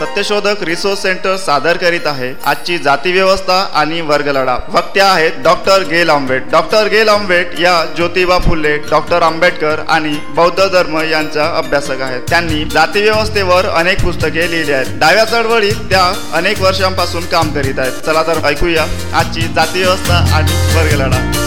Satyashodhak resource centre सादर करीत आहे. आजची जाती व्यवस्था आणि वर्गलढा वक्त्या आहेत डॉक्टर गेल आंबेड. डॉक्टर गेल आंबेड या ज्योतिबा फुले डॉक्टर आंबेडकर आणि बौद्ध धर्म यांच्या अभ्यासक आहेत. त्यांनी जाती व्यवस्थेवर अनेक पुस्तके लिहिली आहेत. डाव्या चळवळीत त्या अनेक वर्षांपासून काम करीत आहेत. चला तर ऐकूया आजची जाती व्यवस्था आणि वर्गलढा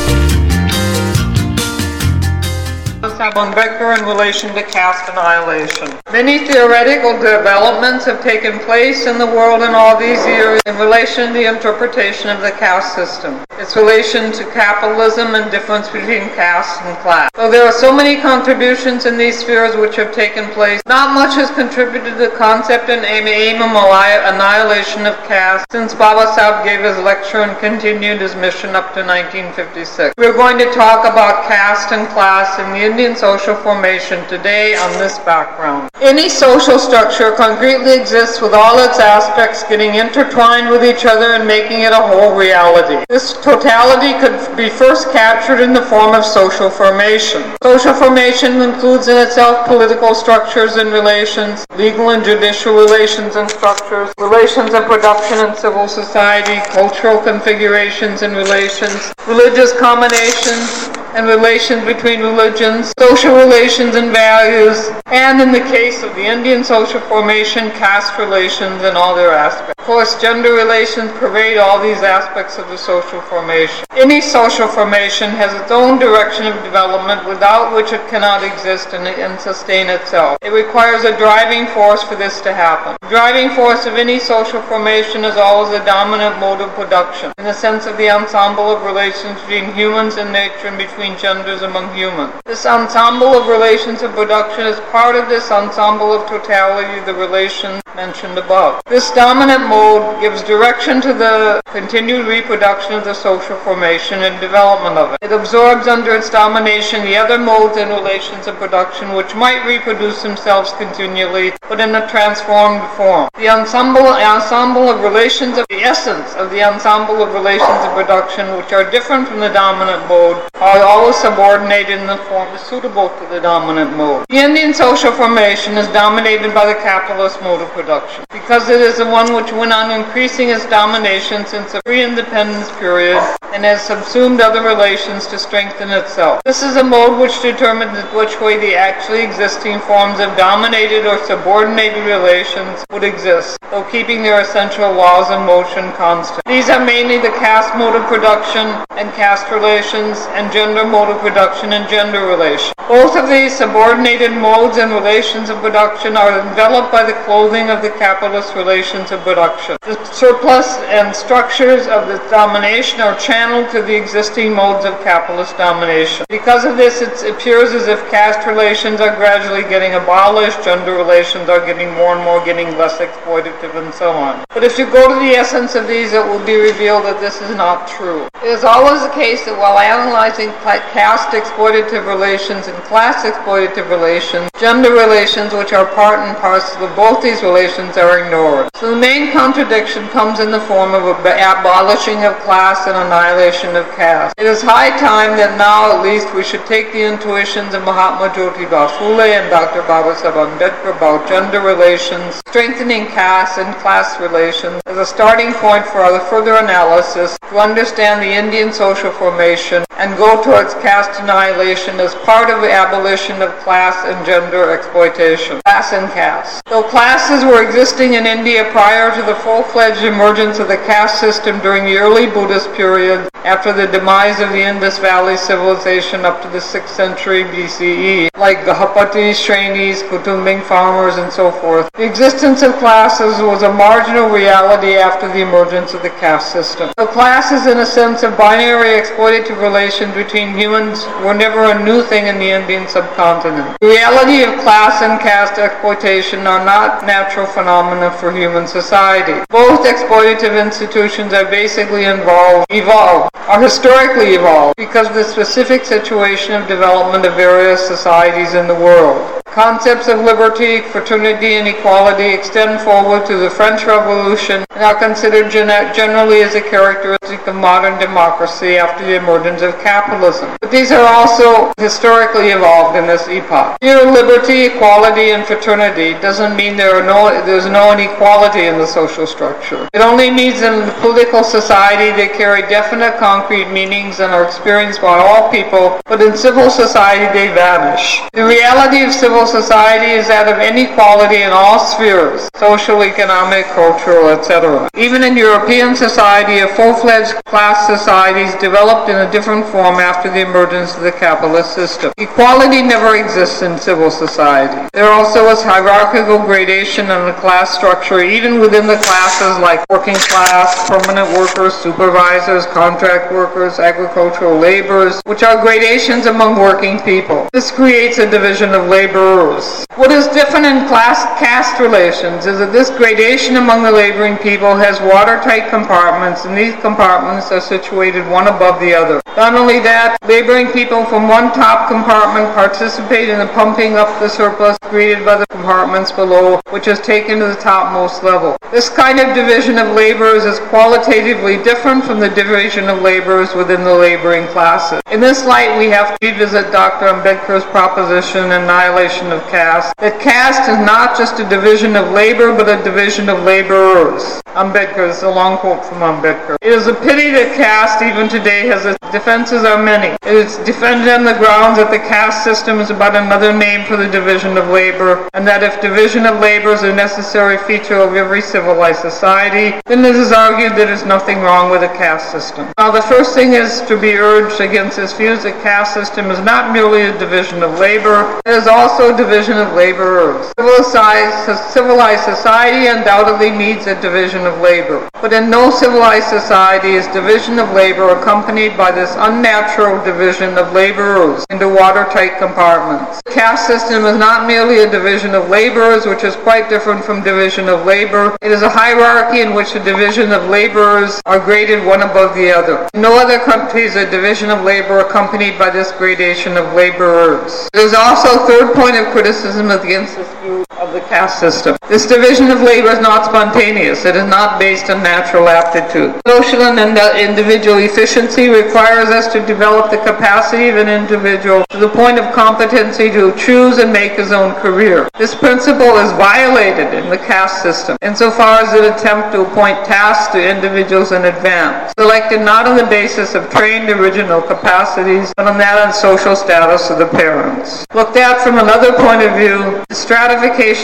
Ambedkar in relation to caste annihilation. Many theoretical developments have taken place in the world in all these years in relation to the interpretation of the caste system, its relation to capitalism and difference between caste and class. Though there are so many contributions in these spheres which have taken place, not much has contributed to the concept and aim, aim of annihilation of caste since Baba Sahib gave his lecture and continued his mission up to 1956. We're going to talk about caste and class in the Indian social formation today on this background. Any social structure concretely exists with all its aspects getting intertwined with each other and making it a whole reality. This totality could be first captured in the form of social formation. Social formation includes in itself political structures and relations, legal and judicial relations and structures, relations of production and civil society, cultural configurations and relations, religious combinations, and relations between religions, social relations and values, and in the case of the Indian social formation, caste relations and all their aspects. Of course, gender relations pervade all these aspects of the social formation. Any social formation has its own direction of development without which it cannot exist and, and sustain itself. It requires a driving force for this to happen. The driving force of any social formation is always a dominant mode of production, in the sense of the ensemble of relations between humans and nature and between between genders among humans. This ensemble of relations of production is part of this ensemble of totality, the relations mentioned above. This dominant mode gives direction to the continued reproduction of the social formation and development of it. It absorbs under its domination the other modes and relations of production which might reproduce themselves continually, but in a transformed form. The ensemble, ensemble of relations of the essence of the ensemble of relations of production which are different from the dominant mode are always subordinated in the form suitable to the dominant mode. The Indian social formation is dominated by the capitalist mode of production because it is the one which went on increasing its domination since the pre-independence period and has subsumed other relations to strengthen itself. This is a mode which determines which way the actually existing forms of dominated or subordinated relations would exist, though keeping their essential laws of motion constant. These are mainly the caste mode of production and caste relations and gender mode of production and gender relations. Both of these subordinated modes and relations of production are enveloped by the clothing of the capitalist relations of production. The surplus and structures of the domination are channeled to the existing modes of capitalist domination. Because of this, it appears as if caste relations are gradually getting abolished, gender relations are getting more and more getting less exploitative, and so on. But if you go to the essence of these, it will be revealed that this is not true. It is always the case that while analyzing caste exploitative relations and class exploitative relations, gender relations, which are part and parcel of both these relations, are ignored. So the main contradiction comes in the form of abolishing of class and annihilation of caste. It is high time that now at least we should take the intuitions of Mahatma Jyotiba Phule and Dr. Babasaheb Ambedkar about gender relations, strengthening caste and class relations as a starting point for our further analysis to understand the Indian social formation and go towards caste annihilation as part of the abolition of class and gender exploitation. Class and caste. So classes were existing in India prior to the full-fledged emergence of the caste system during the early Buddhist period, after the demise of the Indus Valley civilization up to the 6th century BCE, like Gahapatis, Shrenis, Kutumbing farmers, and so forth. The existence of classes was a marginal reality after the emergence of the caste system. So classes, in a sense of binary exploitative relations between humans, were never a new thing in the Indian subcontinent. The reality of class and caste exploitation are not natural phenomena for human society. Both exploitative institutions are basically involved, evolved are historically evolved because of the specific situation of development of various societies in the world. Concepts of liberty, fraternity, and equality extend forward to the French Revolution and are considered gen- generally as a characteristic of modern democracy after the emergence of capitalism. But these are also historically evolved in this epoch. Here, liberty, equality, and fraternity doesn't mean there are no, there's no inequality in the social structure. It only means in political society they carry definite concrete meanings and are experienced by all people, but in civil society they vanish. The reality of civil society is that of inequality in all spheres, social, economic, cultural, etc. Even in European society, a full-fledged class societies developed in a different form after the emergence of the capitalist system. Equality never exists in civil society. There also is hierarchical gradation in the class structure, even within the classes like working class, permanent workers, supervisors, contract workers, agricultural laborers, which are gradations among working people. This creates a division of What is different in class caste relations is that this gradation among the laboring people has watertight compartments, and these compartments are situated one above the other. Not only that, laboring people from one top compartment participate in the pumping up the surplus created by the compartments below, which is taken to the topmost level. This kind of division of laborers is qualitatively different from the division of laborers within the laboring classes. In this light, we have to revisit Dr. Ambedkar's proposition Annihilation of Caste, that caste is not just a division of labor, but a division of laborers. Ambedkar, is a long quote from Ambedkar. It is a pity that caste, even today, has its defenses are many. It is defended on the grounds that the caste system is but another name for the division of labor, and that if division of labor is a necessary feature of every civilized society, then it is argued that there is nothing wrong with a caste system. Now, the first thing is to be urged against this view is that caste system is not merely a division of labor, it is also division of laborers. Civilized, society undoubtedly needs a division of labor, but in no civilized society is division of labor accompanied by this unnatural division of laborers into watertight compartments. The caste system is not merely a division of laborers, which is quite different from division of labor. It is a hierarchy in which the division of laborers are graded one above the other. In no other country is a division of labor accompanied by this gradation of laborers. There is also third point of criticism against this of the caste system. This division of labor is not spontaneous. It is not based on natural aptitude. Social and uh, individual efficiency requires us to develop the capacity of an individual to the point of competency to choose and make his own career. This principle is violated in the caste system insofar as it attempts to appoint tasks to individuals in advance, selected not on the basis of trained original capacities, but on that of social status of the parents. Looked at from another point of view, the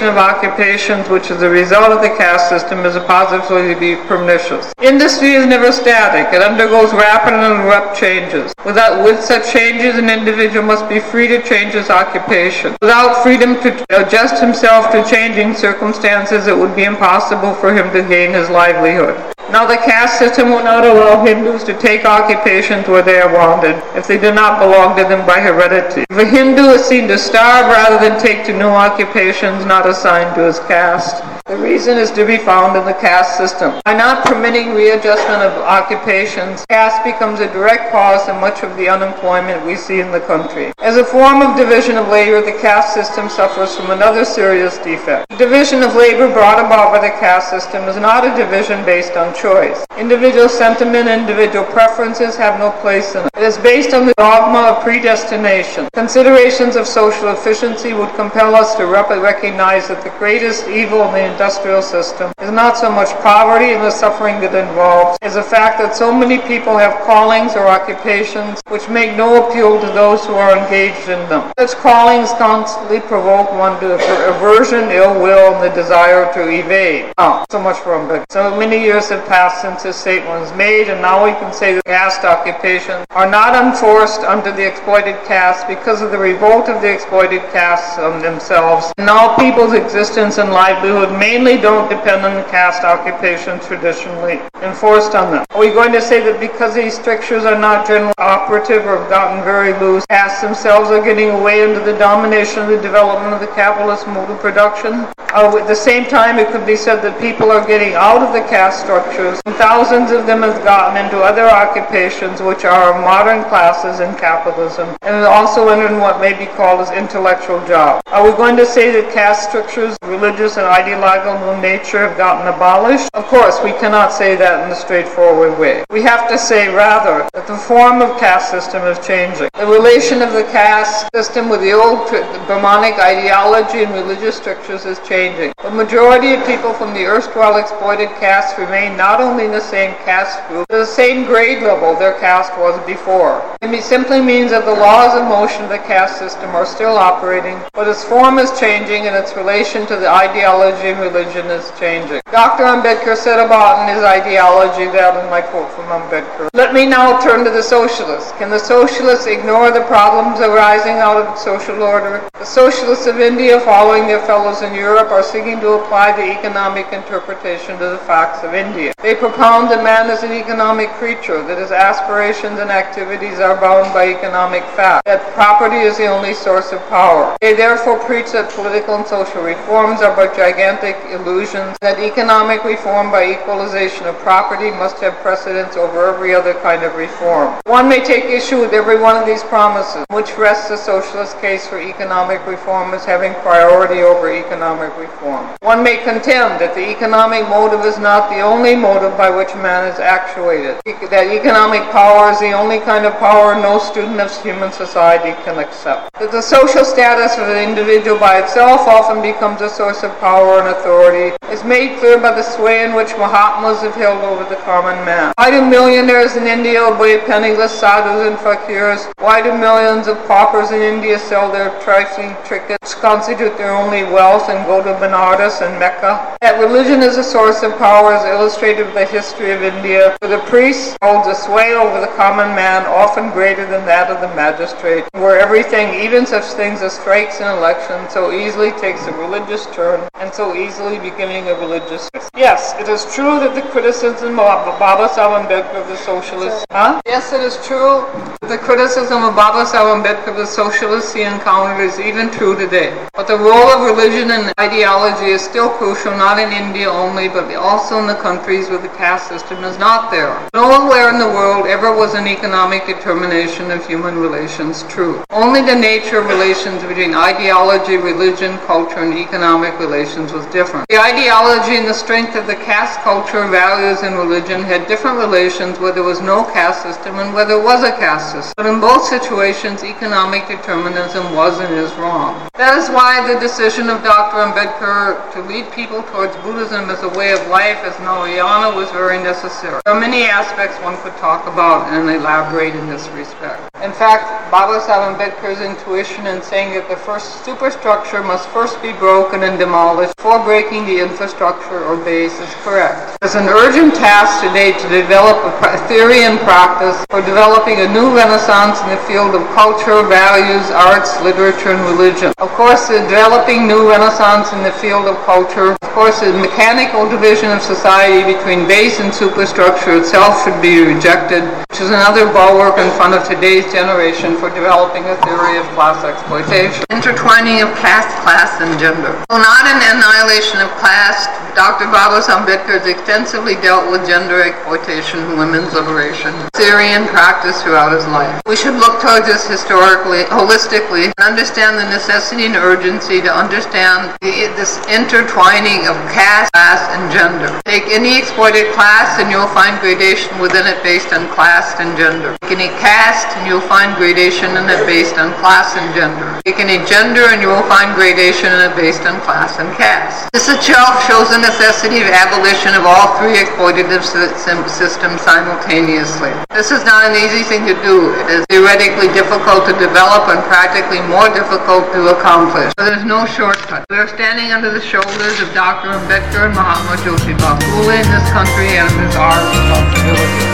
of occupations, which is the result of the caste system, is positively pernicious. Industry is never static. It undergoes rapid and abrupt changes. Without, with such changes, an individual must be free to change his occupation. Without freedom to adjust himself to changing circumstances, it would be impossible for him to gain his livelihood. Now, the caste system will not allow Hindus to take occupations where they are wanted if they do not belong to them by heredity. If a Hindu is seen to starve rather than take to new occupations not assigned to his caste, the reason is to be found in the caste system. By not permitting readjustment of occupations, caste becomes a direct cause of much of the unemployment we see in the country. As a form of division of labor, the caste system suffers from another serious defect. The division of labor brought about by the caste system is not a division based on choice. Individual sentiment and individual preferences have no place in it. It is based on the dogma of predestination. Considerations of social efficiency would compel us to recognize that the greatest evil in the industrial system is not so much poverty and the suffering that involves, as the fact that so many people have callings or occupations which make no appeal to those who are engaged in them. Such callings constantly provoke one to aversion, ill will, and the desire to evade. Oh, so much for Ambedkar. So many years have passed since this statement was made, and now we can say that caste occupations are not enforced under the exploited caste because of the revolt of the exploited castes themselves. And all people's existence and livelihood may mainly don't depend on the caste occupation traditionally enforced on them. Are we going to say that because these strictures are not generally operative or have gotten very loose, castes themselves are getting away into the domination of the development of the capitalist mode of production? Uh, at the same time, it could be said that people are getting out of the caste structures, and thousands of them have gotten into other occupations which are modern classes in capitalism, and also entered what may be called as intellectual jobs. Are we going to say that caste structures, religious and ideological nature, have gotten abolished? Of course, we cannot say that in a straightforward way. We have to say rather that the form of caste system is changing. The relation of the caste system with the old Brahmanic ideology and religious structures is changing changing. The majority of people from the erstwhile exploited castes remain not only in the same caste group, but the same grade level their caste was before. It simply means that the laws of motion of the caste system are still operating, but its form is changing and its relation to the ideology and religion is changing. Dr. Ambedkar said about in his ideology that in my quote from Ambedkar. Let me now turn to the socialists. Can the socialists ignore the problems arising out of social order? The socialists of India, following their fellows in Europe, Europe are seeking to apply the economic interpretation to the facts of India. They propound that man is an economic creature, that his aspirations and activities are bound by economic facts, that property is the only source of power. They therefore preach that political and social reforms are but gigantic illusions, that economic reform by equalization of property must have precedence over every other kind of reform. One may take issue with every one of these promises, which rests the socialist case for economic reform as having priority over economic reform. One may contend that the economic motive is not the only motive by which man is actuated, that economic power is the only kind of power no student of human society can accept, that the social status of an individual by itself often becomes a source of power and authority is made clear by the sway in which Mahatmas have held over the common man. Why do millionaires in India obey penniless sadhus and fakirs? Why do millions of paupers in India sell their trifling trinkets, constitute their only wealth, and go to Benares and Mecca. That religion is a source of power is illustrated by the history of India, where the priest holds a sway over the common man often greater than that of the magistrate, where everything, even such things as strikes and elections, so easily takes a religious turn and so easily beginning a religious. Yes, it is true that the criticism of Baba Sahib of the socialists. Huh? Yes, it is true. The criticism of Baba Sahib of the socialists he encountered is even true today. But the role of religion and ideology ideology is still crucial not in India only, but also in the countries where the caste system is not there. Nowhere in the world ever was an economic determination of human relations true. Only the nature of relations between ideology, religion, culture, and economic relations was different. The ideology and the strength of the caste culture, values, and religion had different relations where there was no caste system and where there was a caste system. But in both situations, economic determinism was and is wrong. That is why the decision of Dr. Ambedkar Uh, to lead people towards Buddhism as a way of life as Navayana was very necessary. There are many aspects one could talk about and elaborate in this respect. In fact, Baba Sahib Ambedkar's intuition in saying that the first superstructure must first be broken and demolished before breaking the infrastructure or base is correct. It's an urgent task today to develop a theory and practice for developing a new renaissance in the field of culture, values, arts, literature, and religion. Of course, developing new renaissance in the field of culture, of course, the mechanical division of society between base and superstructure itself should be rejected, which is another bulwark in front of today's generation for developing a theory of class exploitation. Intertwining of caste, class, and gender. Well, not an annihilation of class, Dr. Baba Ambedkar has extensively dealt with gender exploitation and women's liberation, theory and practice throughout his life. We should look towards this historically, holistically, and understand the necessity and urgency to understand the this intertwining of caste, class, and gender. Take any exploited class and you'll find gradation within it based on class and gender. Take any caste and you'll find gradation in it based on class and gender. Take any gender and you will find gradation in it based on class and caste. This itself shows the necessity of abolition of all three exploitative systems simultaneously. This is not an easy thing to do. It is theoretically difficult to develop and practically more difficult to accomplish. But there's no shortcut. We are standing standing under the shoulders of Dr. Ambedkar and Mahatma Jyotiba Phule in this country, and it is our responsibility.